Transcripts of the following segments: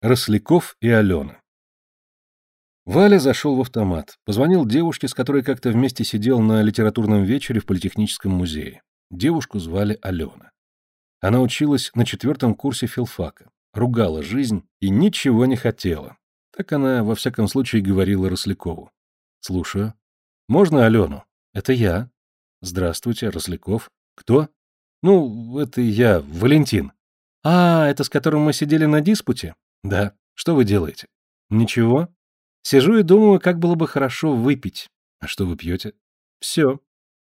Росляков и Алена. Валя зашел в автомат, позвонил девушке, с которой как-то вместе сидел на литературном вечере в Политехническом музее. Девушку звали Алена. Она училась на четвертом курсе филфака, ругала жизнь и ничего не хотела. Так она, во всяком случае, говорила Рослякову. «Слушаю. Можно Алену?» «Это я». «Здравствуйте, Росляков. Кто?» «Ну, это я, Валентин». «А, это с которым мы сидели на диспуте?» Да. Что вы делаете? Ничего. Сижу и думаю, как было бы хорошо выпить. А что вы пьете? Все.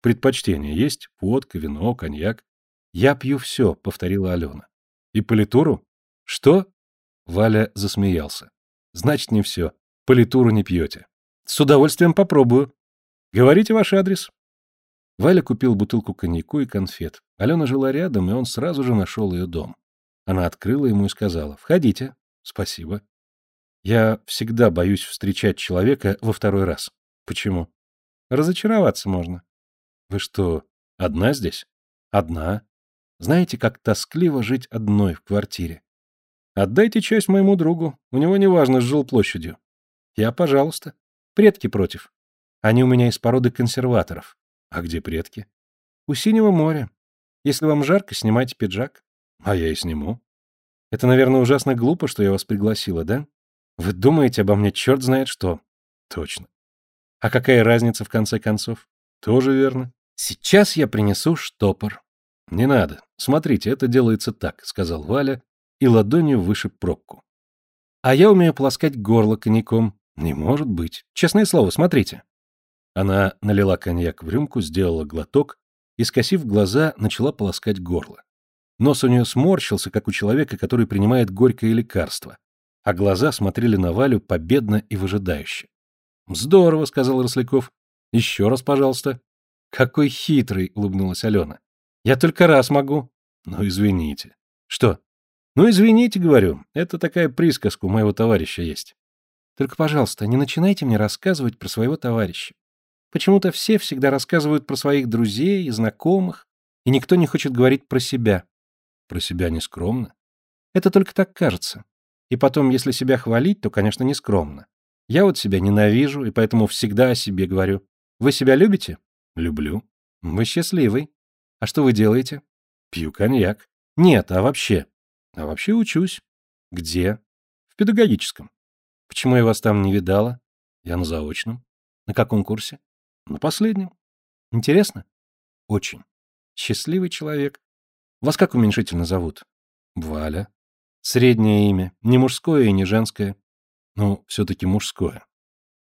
Предпочтения есть? Водка, вино, коньяк. Я пью все, повторила Алена. И политуру? Что? Валя засмеялся. Значит, не все. Политуру не пьете. С удовольствием попробую. Говорите ваш адрес. Валя купил бутылку коньяку и конфет. Алена жила рядом, и он сразу же нашел ее дом. Она открыла ему и сказала, «Входите». Спасибо. Я всегда боюсь встречать человека во второй раз. Почему? Разочароваться можно. Вы что, одна здесь? Одна. Знаете, как тоскливо жить одной в квартире? Отдайте часть моему другу. У него неважно с жилплощадью. Я, пожалуйста. Предки против. Они у меня из породы консерваторов. А где предки? У Синего моря. Если вам жарко, снимайте пиджак. А я и сниму. Это, наверное, ужасно глупо, что я вас пригласила, да? Вы думаете обо мне черт знает что. Точно. А какая разница в конце концов? Тоже верно. Сейчас я принесу штопор. Не надо. Смотрите, это делается так, сказал Валя и ладонью вышиб пробку. А я умею полоскать горло коньяком. Не может быть. Честное слово, смотрите. Она налила коньяк в рюмку, сделала глоток и, скосив глаза, начала полоскать горло. Нос у нее сморщился, как у человека, который принимает горькое лекарство, а глаза смотрели на Валю победно и выжидающе. «Здорово», — сказал Росляков. «Еще раз, пожалуйста». «Какой хитрый», — улыбнулась Алена. «Я только раз могу». «Ну, извините». «Что?» «Ну, извините, говорю. Это такая присказка у моего товарища есть». «Только, пожалуйста, не начинайте мне рассказывать про своего товарища. Почему-то все всегда рассказывают про своих друзей и знакомых, и никто не хочет говорить про себя. Про себя не скромно? Это только так кажется. И потом, если себя хвалить, то, конечно, не скромно. Я вот себя ненавижу, и поэтому всегда о себе говорю. Вы себя любите? Люблю. Вы счастливый. А что вы делаете? Пью коньяк. Нет, а вообще? А вообще учусь. Где? В педагогическом. Почему я вас там не видала? Я на заочном. На каком курсе? На последнем. Интересно? Очень. Счастливый человек. Вас как уменьшительно зовут? Валя. Среднее имя. Не мужское и не женское. Ну, все-таки мужское.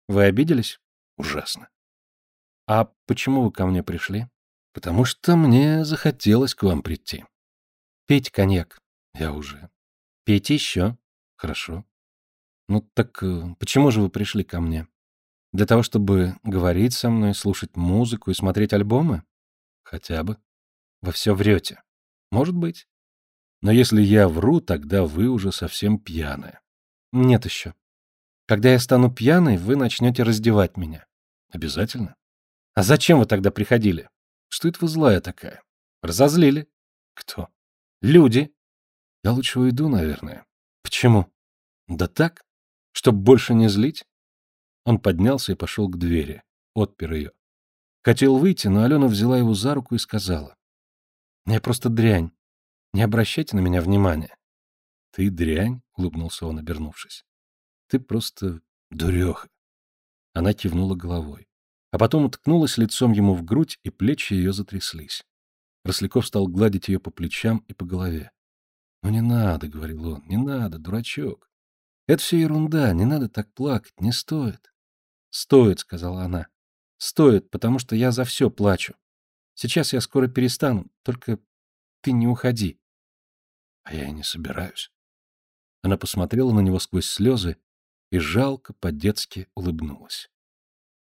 Вы обиделись? Ужасно. А почему вы ко мне пришли? Потому что мне захотелось к вам прийти. Пейте коньяк. Я уже. Пейте еще. Хорошо. Ну так э, почему же вы пришли ко мне? Для того, чтобы говорить со мной, слушать музыку и смотреть альбомы? Хотя бы. Вы все врете. Может быть. Но если я вру, тогда вы уже совсем пьяная. Нет еще. Когда я стану пьяной, вы начнете раздевать меня. Обязательно? А зачем вы тогда приходили? Что это вы злая такая? Разозлили? Кто? Люди. Я лучше уйду, наверное. Почему? Да так, чтоб больше не злить. Он поднялся и пошел к двери. Отпер ее. Хотел выйти, но Алена взяла его за руку и сказала. Я просто дрянь. Не обращайте на меня внимания. Ты дрянь? улыбнулся он, обернувшись. Ты просто дуреха. Она кивнула головой, а потом уткнулась лицом ему в грудь, и плечи ее затряслись. Росляков стал гладить ее по плечам и по голове. «Ну не надо», — говорил он, — «не надо, дурачок. Это все ерунда, не надо так плакать, не стоит». «Стоит», — сказала она. «Стоит, потому что я за все плачу. Сейчас я скоро перестану, только ты не уходи. А я и не собираюсь. Она посмотрела на него сквозь слезы и жалко по-детски улыбнулась.